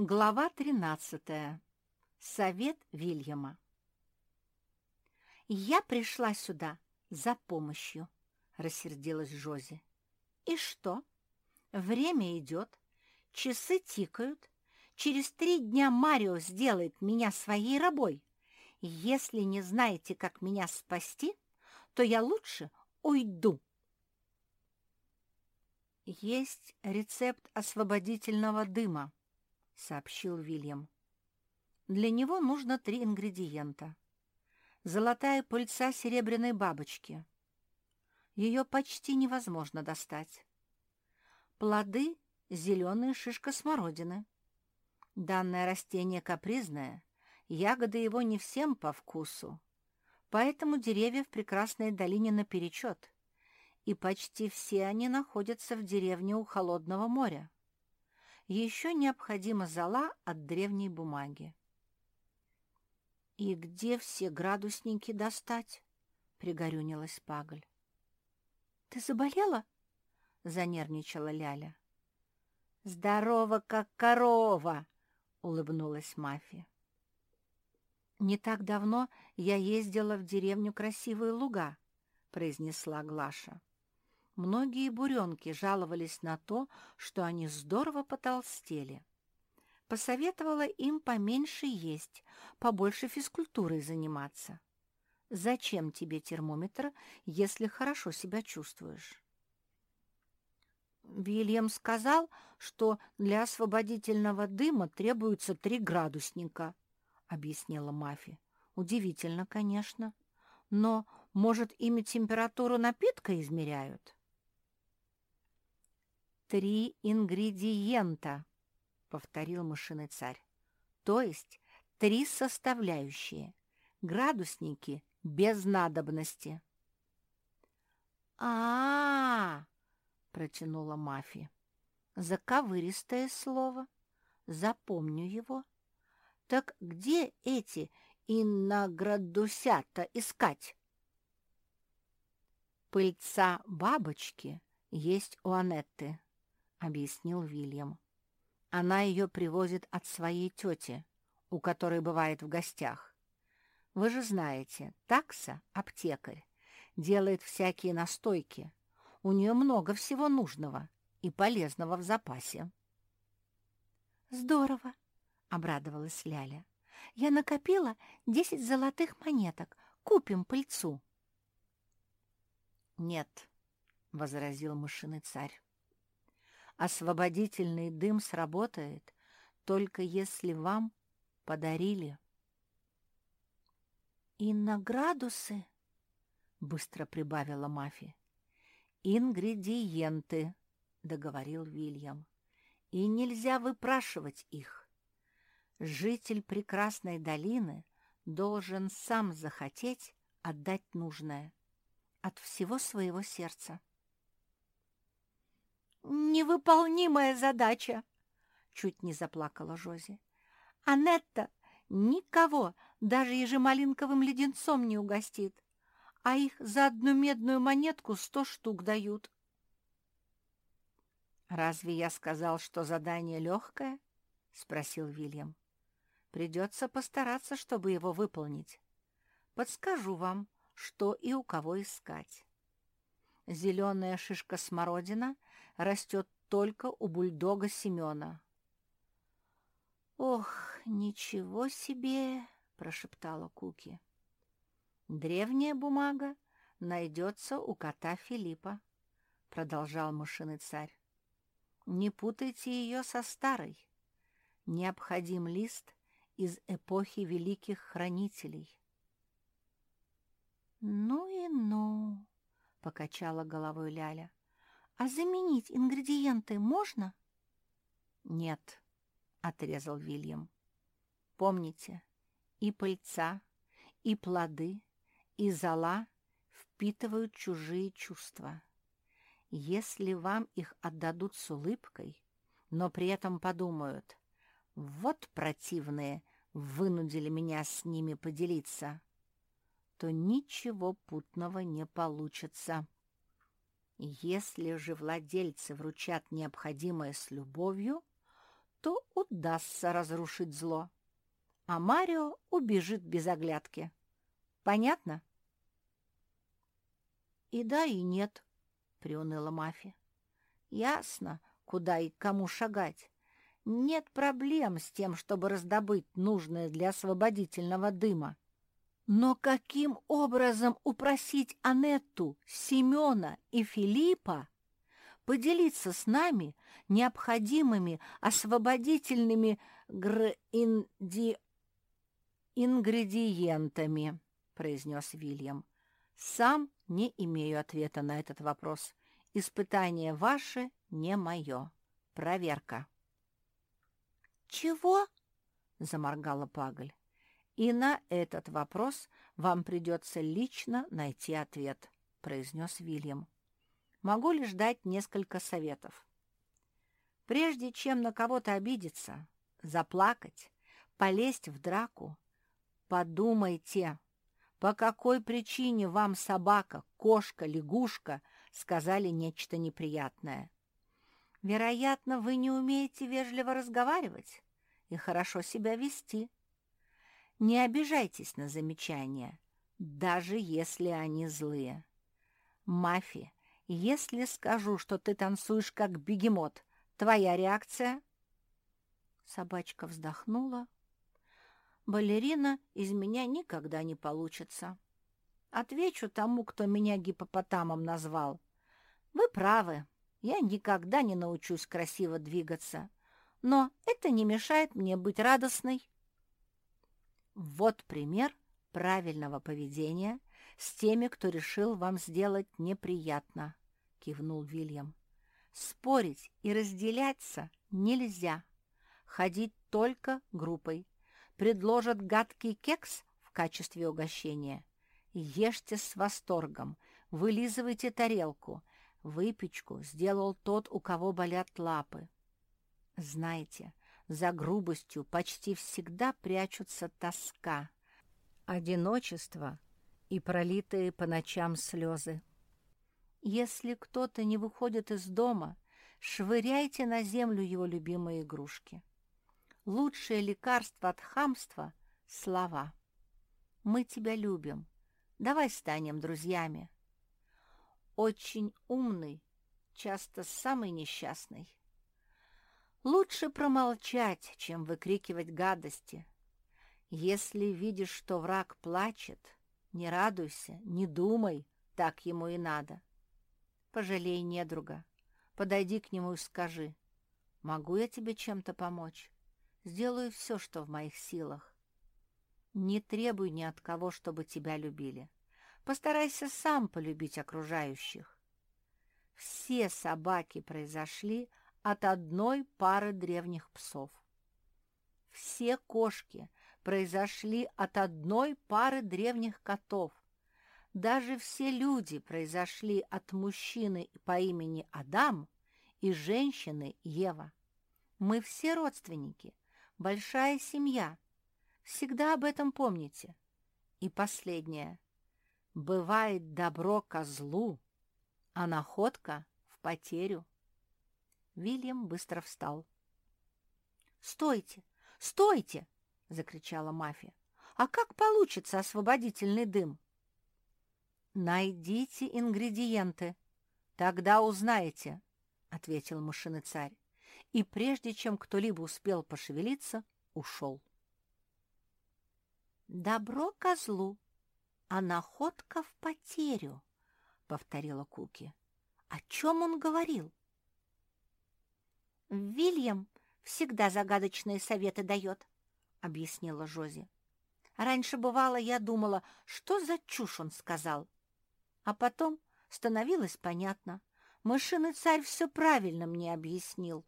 Глава 13. Совет Вильяма. «Я пришла сюда за помощью», — рассердилась Жози. «И что? Время идет, часы тикают. Через три дня Марио сделает меня своей рабой. Если не знаете, как меня спасти, то я лучше уйду». Есть рецепт освободительного дыма, — сообщил Вильям. «Для него нужно три ингредиента. Золотая пыльца серебряной бабочки. Ее почти невозможно достать. Плоды — зеленая шишка смородины. Данное растение капризное, ягоды его не всем по вкусу, поэтому деревья в прекрасной долине наперечет, и почти все они находятся в деревне у холодного моря. Еще необходима зола от древней бумаги. «И где все градусники достать?» — пригорюнилась Пагль. «Ты заболела?» — занервничала Ляля. «Здорова, как корова!» — улыбнулась Мафия. «Не так давно я ездила в деревню Красивые Луга», — произнесла Глаша. Многие буренки жаловались на то, что они здорово потолстели. Посоветовала им поменьше есть, побольше физкультурой заниматься. Зачем тебе термометр, если хорошо себя чувствуешь? Вильям сказал, что для освободительного дыма требуется три градусника, — объяснила Мафи. Удивительно, конечно. Но, может, ими температуру напитка измеряют? — «Три ингредиента», — повторил мышиный царь. «То есть три составляющие. Градусники без надобности». «А-а-а!» — протянула Мафи. «Заковыристое слово. Запомню его. Так где эти иноградусята искать?» «Пыльца бабочки есть у Анетты», — объяснил Вильям. «Она ее привозит от своей тети, у которой бывает в гостях. Вы же знаете, такса, аптекарь, делает всякие настойки. У нее много всего нужного и полезного в запасе». «Здорово!» — обрадовалась Ляля. «Я накопила десять золотых монеток. Купим пыльцу». «Нет», — возразил мышиный царь. Освободительный дым сработает, только если вам подарили. «И на градусы?» — быстро прибавила Мафи. «Ингредиенты», — договорил Вильям. «И нельзя выпрашивать их. Житель прекрасной долины должен сам захотеть отдать нужное от всего своего сердца». Невыполнимая задача!» — чуть не заплакала Жози. «Анетта никого даже ежемалинковым леденцом не угостит, а их за одну медную монетку сто штук дают». «Разве я сказал, что задание легкое?» — спросил Вильям. «Придется постараться, чтобы его выполнить. Подскажу вам, что и у кого искать. Зеленая шишка смородина растет только у бульдога Семена. «Ох, ничего себе!» — прошептала Куки. «Древняя бумага найдется у кота Филиппа», — продолжал мышиный царь. «Не путайте ее со старой. Необходим лист из эпохи великих хранителей». «Ну и ну!» — покачала головой Ляля. «А заменить ингредиенты можно?» «Нет», — отрезал Вильям. «Помните, и пыльца, и плоды, и зола впитывают чужие чувства. Если вам их отдадут с улыбкой, но при этом подумают, вот противные вынудили меня с ними поделиться, то ничего путного не получится. Если же владельцы вручат необходимое с любовью, то удастся разрушить зло, а Марио убежит без оглядки. Понятно? «И да, и нет», — приуныла Мафи. «Ясно, куда и кому шагать. Нет проблем с тем, чтобы раздобыть нужное для освободительного дыма. Но каким образом упросить Анетту, Семена и Филиппа поделиться с нами необходимыми освободительными гр-инди... ингредиентами, произнес Вильям. Сам не имею ответа на этот вопрос. Испытание ваше не мое. Проверка. «Чего?» — заморгала Пагль. «И на этот вопрос вам придется лично найти ответ», — произнес Вильям. «Могу лишь дать несколько советов. Прежде чем на кого-то обидеться, заплакать, полезть в драку, подумайте, по какой причине вам собака, кошка, лягушка сказали нечто неприятное. Вероятно, вы не умеете вежливо разговаривать и хорошо себя вести. Не обижайтесь на замечания, даже если они злые. Мафи, если скажу, что ты танцуешь как бегемот, твоя реакция? Собачка вздохнула. Балерина из меня никогда не получится. Отвечу тому, кто меня гипопотамом назвал. Вы правы, я никогда не научусь красиво двигаться, но это не мешает мне быть радостной. Вот пример правильного поведения с теми, кто решил вам сделать неприятно, — кивнул Вильям. Спорить и разделяться нельзя. Ходить только группой. Предложат гадкий кекс в качестве угощения. Ешьте с восторгом, вылизывайте тарелку, Выпечку сделал тот, у кого болят лапы. Знаете, за грубостью почти всегда прячутся тоска, одиночество и пролитые по ночам слезы. Если кто-то не выходит из дома, швыряйте на землю его любимые игрушки. Лучшее лекарство от хамства — слова. «Мы тебя любим. Давай станем друзьями» очень умный, часто самый несчастный. Лучше промолчать, чем выкрикивать гадости. Если видишь, что враг плачет, не радуйся, не думай, так ему и надо. Пожалей недруга, подойди к нему и скажи, «Могу я тебе чем-то помочь? Сделаю все, что в моих силах». Не требуй ни от кого, чтобы тебя любили. Постарайся сам полюбить окружающих. Все собаки произошли от одной пары древних псов. Все кошки произошли от одной пары древних котов. Даже все люди произошли от мужчины по имени Адам и женщины Ева. Мы все родственники, большая семья. Всегда об этом помните. И последнее. Бывает добро козлу, а находка в потерю. Вильям быстро встал. «Стойте! Стойте!» — закричала мафия. «А как получится освободительный дым?» «Найдите ингредиенты, тогда узнаете», — ответил мышиный царь, и прежде чем кто-либо успел пошевелиться, ушел. «Добро козлу», а находка в потерю, — повторила Куки. О чем он говорил? Вильям всегда загадочные советы дает, — объяснила Жози. Раньше, бывало, я думала, что за чушь он сказал. А потом становилось понятно. Мышиный царь все правильно мне объяснил. —